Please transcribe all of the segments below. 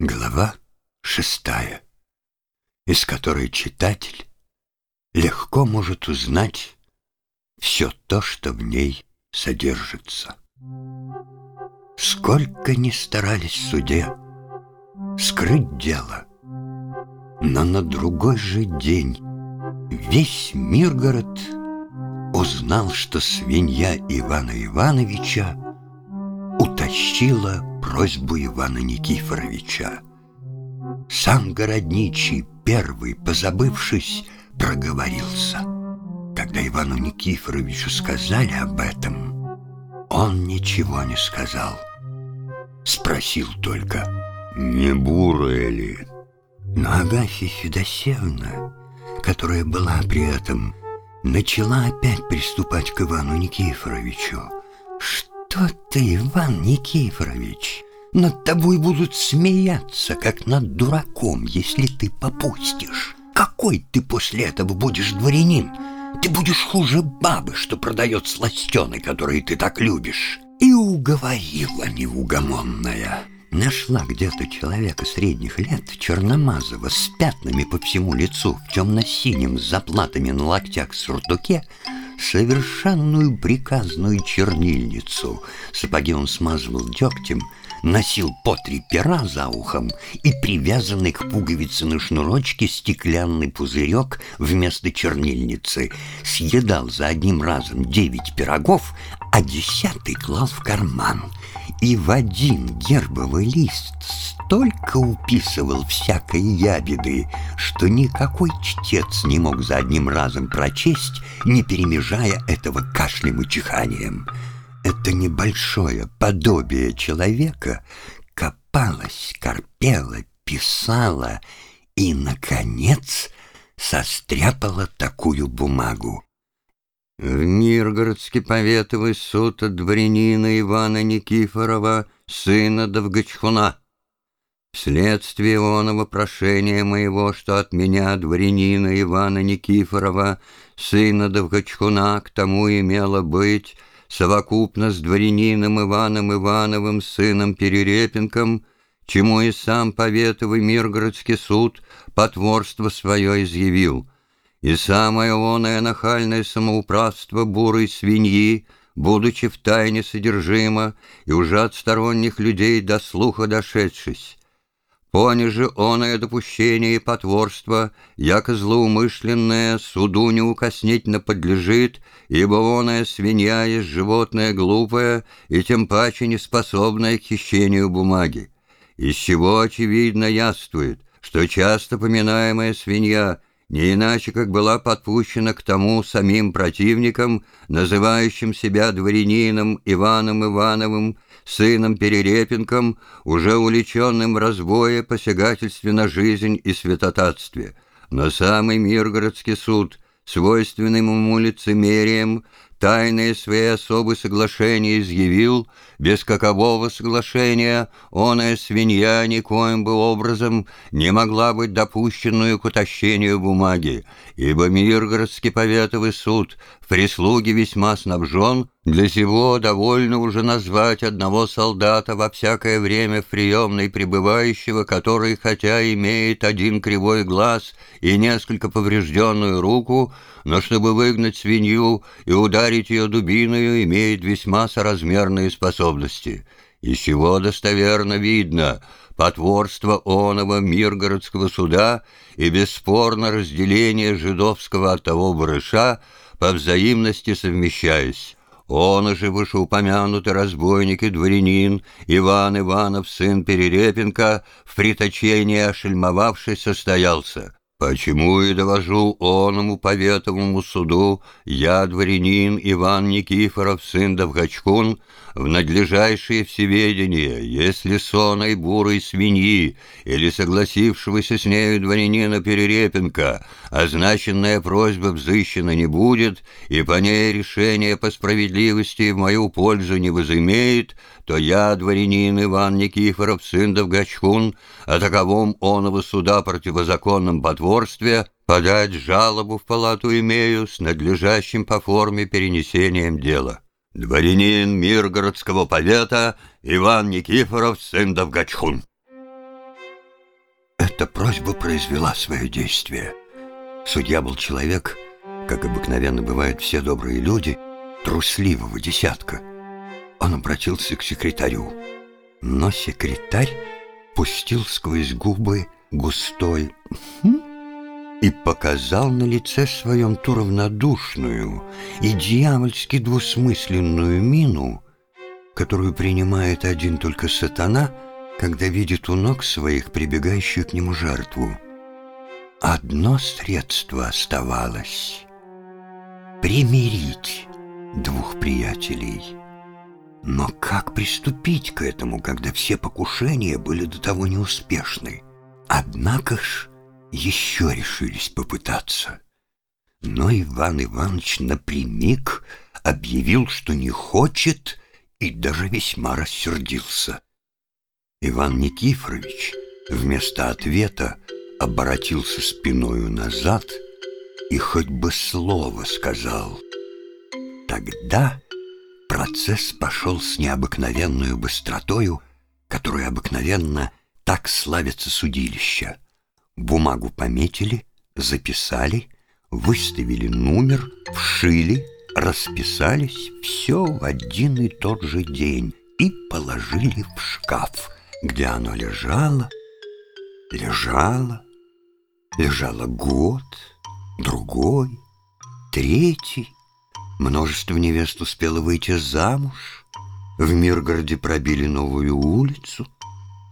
Глава шестая, из которой читатель легко может узнать все то, что в ней содержится. Сколько ни старались суде скрыть дело, но на другой же день весь Миргород узнал, что свинья Ивана Ивановича утащила просьбу Ивана Никифоровича. Сам городничий, первый, позабывшись, проговорился. Когда Ивану Никифоровичу сказали об этом, он ничего не сказал. Спросил только, не бурая ли? Но Агафья Федосеевна, которая была при этом, начала опять приступать к Ивану Никифоровичу. «Что ты, Иван Никифорович? Над тобой будут смеяться, как над дураком, если ты попустишь. Какой ты после этого будешь дворянин? Ты будешь хуже бабы, что продает сластены, которые ты так любишь». И уговорила неугомонная. Нашла где-то человека средних лет, черномазого, с пятнами по всему лицу, в темно-синем, с заплатами на локтях суртуке, совершенную приказную чернильницу. Сапоги он смазывал дегтем, носил по три пера за ухом и привязанный к пуговице на шнурочке стеклянный пузырек вместо чернильницы. Съедал за одним разом девять пирогов, а десятый клал в карман — и в один гербовый лист столько уписывал всякой ябеды, что никакой чтец не мог за одним разом прочесть, не перемежая этого кашлем и чиханием. Это небольшое подобие человека копалось, корпело, писало и, наконец, состряпало такую бумагу. В Миргородский поветовый суд от дворянина Ивана Никифорова, сына Довгачхуна. Вследствие оного прошения моего, что от меня, дворянина Ивана Никифорова, сына Довгачхуна, к тому имело быть, совокупно с дворянином Иваном Ивановым, сыном Перерепенком, чему и сам поветовый Миргородский суд потворство свое изъявил — и самое оное нахальное самоуправство бурой свиньи, будучи в тайне содержимо и уже от сторонних людей до слуха дошедшись. Пониже оное допущение и потворство, яко злоумышленное, суду неукоснительно подлежит, ибо оное свинья есть животное глупое и тем паче неспособное к хищению бумаги. Из чего очевидно яствует, что часто поминаемая свинья — не иначе как была подпущена к тому самим противникам, называющим себя дворянином Иваном Ивановым, сыном Перерепенком, уже увлеченным в разбое, посягательстве на жизнь и святотатстве. Но самый Миргородский суд, свойственным ему лицемерием, тайные свои особые соглашения изъявил, без какового соглашения оная свинья никоим бы образом не могла быть допущенную к утащению бумаги, ибо Миргородский поветовый суд в прислуге весьма снабжен, для сего довольно уже назвать одного солдата во всякое время в приемной пребывающего, который, хотя имеет один кривой глаз и несколько поврежденную руку, но чтобы выгнать свинью и ударить ее дубиною, имеет весьма соразмерные способности. Из чего достоверно видно потворство оного Миргородского суда и бесспорно разделение жидовского от того барыша, по взаимности совмещаясь. Он же вышеупомянутый разбойник и дворянин Иван Иванов, сын Перерепенко, в приточении ошельмовавший состоялся. Почему и довожу оному поветовому суду я, дворянин Иван Никифоров, сын Довгачкун, в надлежащее всеведение, если соной бурой свиньи или согласившегося с нею дворянина Перерепенко, означенная просьба взыщена не будет, и по ней решение по справедливости в мою пользу не возымеет, то я, дворянин Иван Никифоров, сын Довгачкун, о таковом оного суда противозаконном потворстве, подать жалобу в палату имею с надлежащим по форме перенесением дела. Дворянин Миргородского повета Иван Никифоров, сын Довгачхун. эта просьба произвела свое действие. Судья был человек, как обыкновенно бывают все добрые люди, трусливого десятка. Он обратился к секретарю, но секретарь пустил сквозь губы густой «Хм?» и показал на лице своем ту равнодушную и дьявольски двусмысленную мину, которую принимает один только сатана, когда видит у ног своих прибегающую к нему жертву. Одно средство оставалось — примирить двух приятелей. Но как приступить к этому, когда все покушения были до того неуспешны? Однако ж еще решились попытаться. Но Иван Иванович напрямик объявил, что не хочет, и даже весьма рассердился. Иван Никифорович вместо ответа оборотился спиною назад и хоть бы слово сказал. Тогда процесс пошел с необыкновенную быстротою, которой обыкновенно так славится судилище. Бумагу пометили, записали, выставили номер, вшили, расписались все в один и тот же день и положили в шкаф, где оно лежало, лежало, лежало год, другой, третий. Множество невест успело выйти замуж. В Миргороде пробили новую улицу.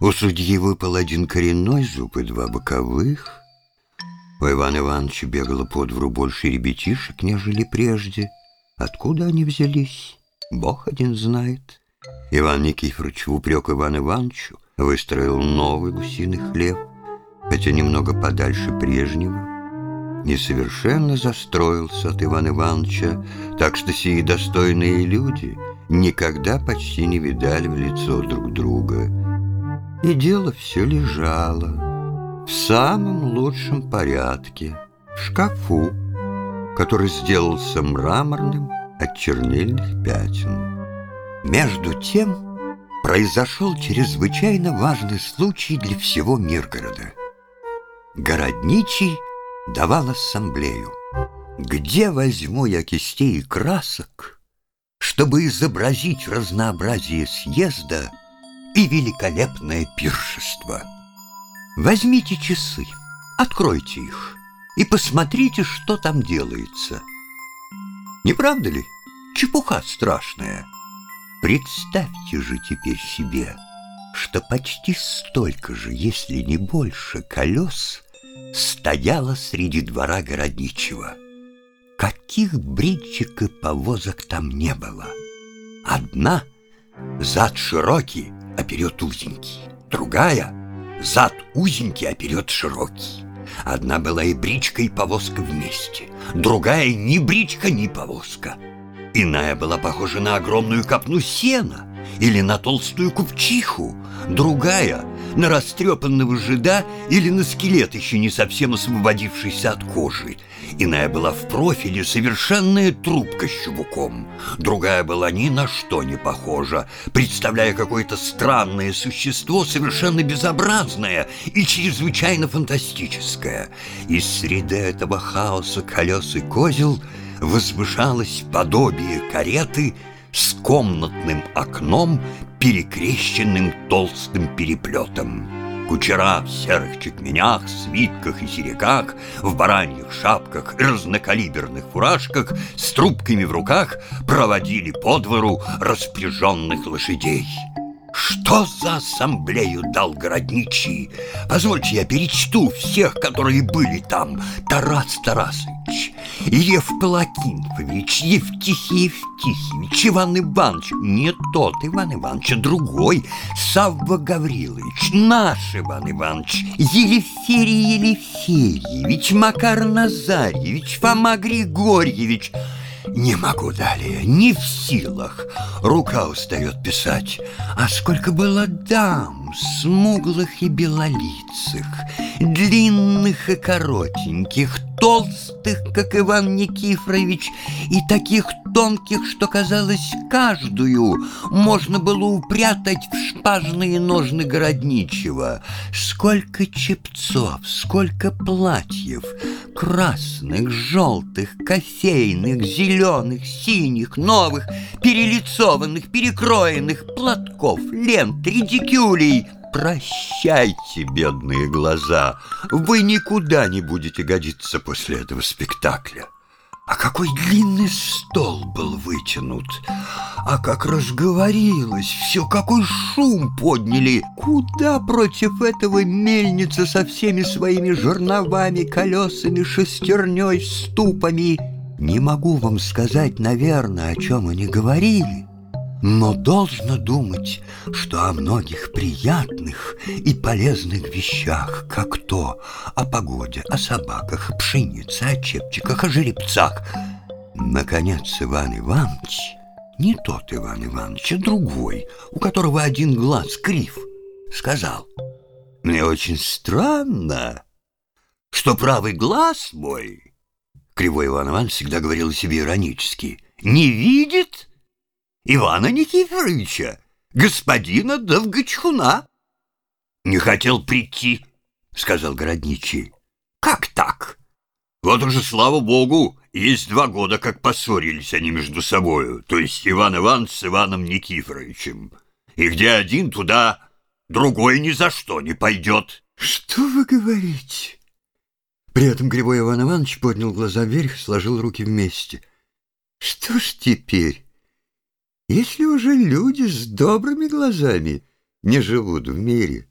У судьи выпал один коренной зуб и два боковых. У Ивана Ивановича бегало по двору больше ребятишек, нежели прежде. Откуда они взялись, Бог один знает. Иван Никифорович в упрек Ивану Ивановичу выстроил новый гусиный хлеб, хотя немного подальше прежнего, несовершенно застроился от Ивана Ивановича, так что сии достойные люди никогда почти не видали в лицо друг друга. И дело все лежало в самом лучшем порядке, в шкафу, который сделался мраморным от чернильных пятен. Между тем произошел чрезвычайно важный случай для всего Миргорода. Городничий давал ассамблею. Где возьму я кистей и красок, чтобы изобразить разнообразие съезда и великолепное пиршество? Возьмите часы, откройте их и посмотрите, что там делается. Не правда ли? Чепуха страшная. Представьте же теперь себе, что почти столько же, если не больше, колес стояло среди двора городничего. Каких бричек и повозок там не было. Одна — зад широкий, а вперед узенький. Другая — зад узенький, а вперед широкий. Одна была и бричка, и повозка вместе. Другая — ни бричка, ни повозка. Иная была похожа на огромную копну сена или на толстую купчиху. Другая — на растрепанного жида или на скелет, еще не совсем освободившийся от кожи. Иная была в профиле совершенная трубка с чубуком. Другая была ни на что не похожа, представляя какое-то странное существо, совершенно безобразное и чрезвычайно фантастическое. Из среды этого хаоса колес и козел возвышалось подобие кареты с комнатным окном, перекрещенным толстым переплетом. Кучера в серых чекменях, свитках и серегах, в бараньих шапках и разнокалиберных фуражках с трубками в руках проводили по двору распряженных лошадей. Что за ассамблею дал городничий? Позвольте я перечту всех, которые были там. Тарас Тарасович, Лев Палакинфович, Евтихий Евтихевич, Иван Иванович, не тот Иван Иванович, а другой, Савва Гаврилович, наш Иван Иванович, Елеферий Елефеевич, Макар Назарьевич, Фома Григорьевич — не могу далее, не в силах. Рука устает писать. А сколько было дам, смуглых и белолицых, длинных и коротеньких, толстых, как Иван Никифорович, и таких тонких, что, казалось, каждую можно было упрятать в шпажные ножны городничего. Сколько чепцов, сколько платьев, красных, желтых, кофейных, зеленых, синих, новых, перелицованных, перекроенных, платков, лент, редикюлей — Прощайте, бедные глаза, вы никуда не будете годиться после этого спектакля. А какой длинный стол был вытянут, а как разговорилось, все какой шум подняли. Куда против этого мельница со всеми своими жерновами, колесами, шестерней, ступами? Не могу вам сказать, наверное, о чем они говорили но должно думать, что о многих приятных и полезных вещах, как то о погоде, о собаках, о пшенице, о чепчиках, о жеребцах. Наконец Иван Иванович, не тот Иван Иванович, а другой, у которого один глаз крив, сказал, «Мне очень странно, что правый глаз мой, Кривой Иван Иванович всегда говорил себе иронически, не видит, Ивана Никифоровича, господина Довгачхуна. «Не хотел прийти», — сказал городничий. «Как так? Вот уже, слава богу, есть два года, как поссорились они между собою, то есть Иван Иванович с Иваном Никифоровичем. И где один, туда другой ни за что не пойдет». «Что вы говорите?» При этом Грибой Иван Иванович поднял глаза вверх сложил руки вместе. «Что ж теперь?» Если уже люди с добрыми глазами не живут в мире,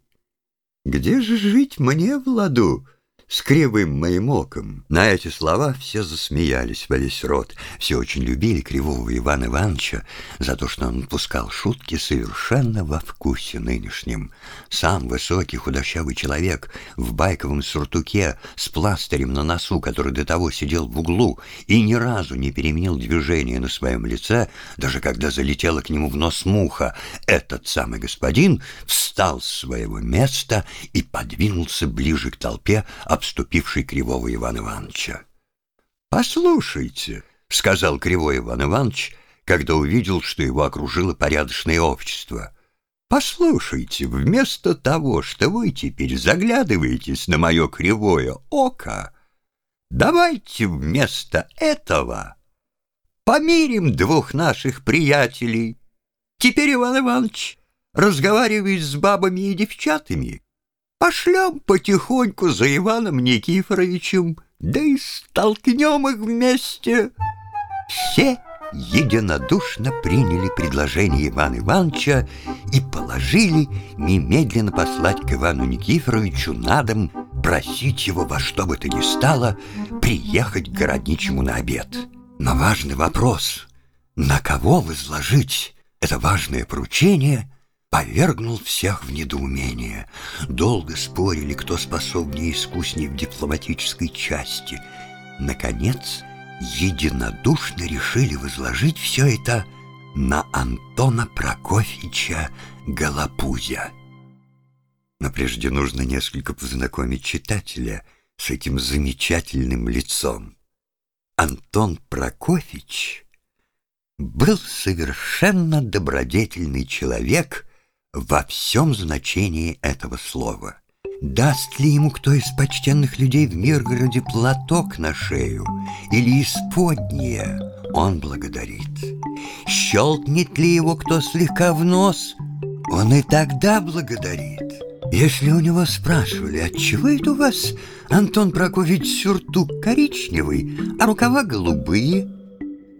где же жить мне в ладу с кривым моим оком. На эти слова все засмеялись во весь рот. Все очень любили кривого Ивана Ивановича за то, что он пускал шутки совершенно во вкусе нынешнем. Сам высокий худощавый человек в байковом суртуке с пластырем на носу, который до того сидел в углу и ни разу не переменил движение на своем лице, даже когда залетела к нему в нос муха, этот самый господин встал с своего места и подвинулся ближе к толпе, обступивший Кривого Ивана Ивановича. «Послушайте», — сказал Кривой Иван Иванович, когда увидел, что его окружило порядочное общество. «Послушайте, вместо того, что вы теперь заглядываетесь на мое кривое око, давайте вместо этого помирим двух наших приятелей. Теперь, Иван Иванович, разговаривает с бабами и девчатами, Пошлем потихоньку за Иваном Никифоровичем, да и столкнем их вместе. Все единодушно приняли предложение Ивана Ивановича и положили немедленно послать к Ивану Никифоровичу на дом, просить его во что бы то ни стало приехать к городничему на обед. Но важный вопрос, на кого возложить это важное поручение – повергнул всех в недоумение. Долго спорили, кто способнее и искуснее в дипломатической части. Наконец, единодушно решили возложить все это на Антона Прокофьевича Голопузя. Но прежде нужно несколько познакомить читателя с этим замечательным лицом. Антон Прокофьевич был совершенно добродетельный человек — во всем значении этого слова. Даст ли ему кто из почтенных людей в Миргороде платок на шею или исподнее, он благодарит. Щелкнет ли его кто слегка в нос, он и тогда благодарит. Если у него спрашивали, отчего это у вас, Антон Прокофьевич, сюртук коричневый, а рукава голубые,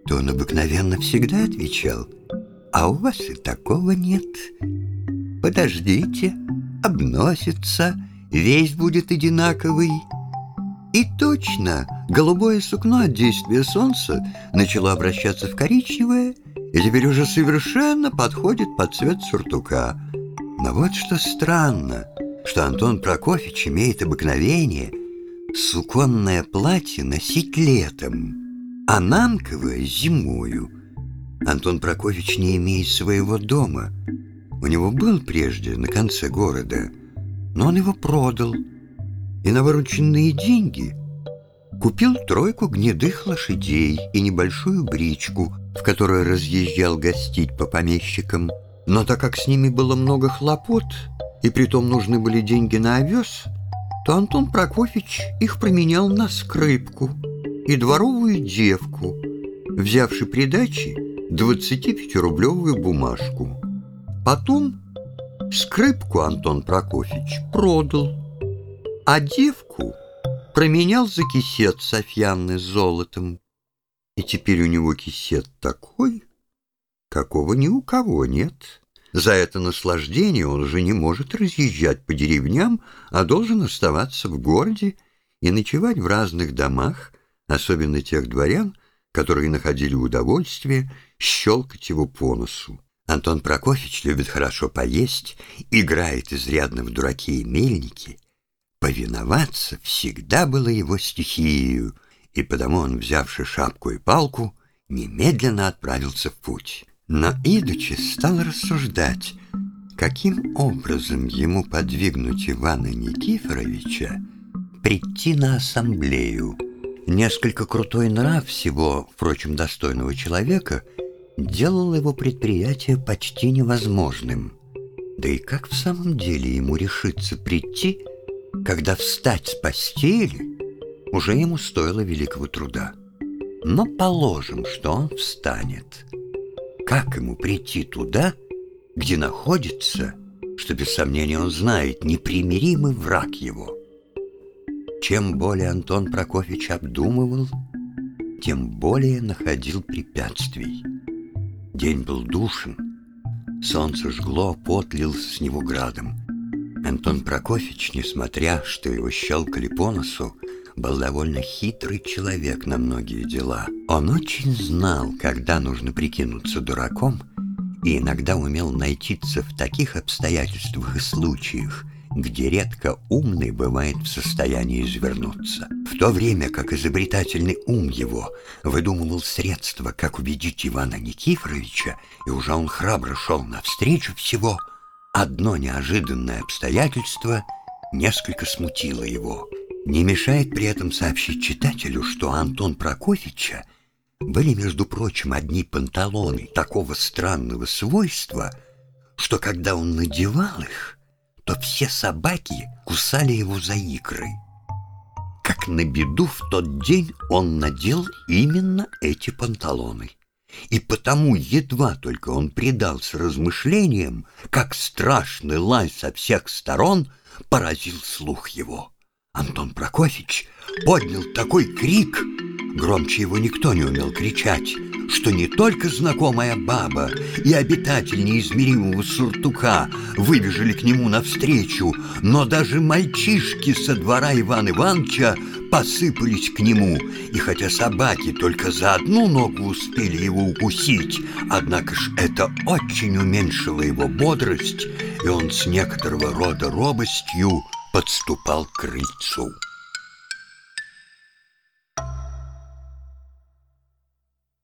то он обыкновенно всегда отвечал, а у вас и такого нет. Подождите, обносится, весь будет одинаковый. И точно, голубое сукно от действия солнца начало обращаться в коричневое, и теперь уже совершенно подходит под цвет сюртука. Но вот что странно, что Антон Прокофьевич имеет обыкновение суконное платье носить летом, а нанковое зимою. Антон Прокофьевич не имеет своего дома — у него был прежде на конце города, но он его продал, и на вырученные деньги Купил тройку гнедых лошадей и небольшую бричку, в которой разъезжал гостить по помещикам. Но так как с ними было много хлопот, и притом нужны были деньги на овес, то Антон Прокофьевич их променял на скрипку и дворовую девку, взявши придачи 25-рублевую бумажку. Потом скрипку Антон Прокофьевич продал, а девку променял за кисет Софьяны с золотом. И теперь у него кисет такой, какого ни у кого нет. За это наслаждение он уже не может разъезжать по деревням, а должен оставаться в городе и ночевать в разных домах, особенно тех дворян, которые находили удовольствие щелкать его по носу. Антон Прокофьевич любит хорошо поесть, играет изрядно в дураки и мельники. Повиноваться всегда было его стихией, и потому он, взявши шапку и палку, немедленно отправился в путь. Но идучи стал рассуждать, каким образом ему подвигнуть Ивана Никифоровича прийти на ассамблею. Несколько крутой нрав всего, впрочем, достойного человека, делал его предприятие почти невозможным. Да и как в самом деле ему решиться прийти, когда встать с постели уже ему стоило великого труда? Но положим, что он встанет – как ему прийти туда, где находится, что без сомнения он знает, непримиримый враг его? Чем более Антон Прокофьевич обдумывал, тем более находил препятствий. День был душен, солнце жгло, пот лился с него градом. Антон Прокофьевич, несмотря, что его щелкали по носу, был довольно хитрый человек на многие дела. Он очень знал, когда нужно прикинуться дураком, и иногда умел найтиться в таких обстоятельствах и случаях, где редко умный бывает в состоянии извернуться. В то время как изобретательный ум его выдумывал средства, как убедить Ивана Никифоровича, и уже он храбро шел навстречу всего, одно неожиданное обстоятельство несколько смутило его — не мешает при этом сообщить читателю, что Антон Прокофьевича были, между прочим, одни панталоны такого странного свойства, что когда он надевал их, то все собаки кусали его за икры. Как на беду в тот день он надел именно эти панталоны. И потому едва только он предался размышлениям, как страшный лай со всех сторон поразил слух его. Антон Прокофьевич поднял такой крик, громче его никто не умел кричать, что не только знакомая баба и обитатель неизмеримого суртука выбежали к нему навстречу, но даже мальчишки со двора Ивана Ивановича посыпались к нему, и хотя собаки только за одну ногу успели его укусить, однако ж это очень уменьшило его бодрость, и он с некоторого рода робостью подступал к крыльцу.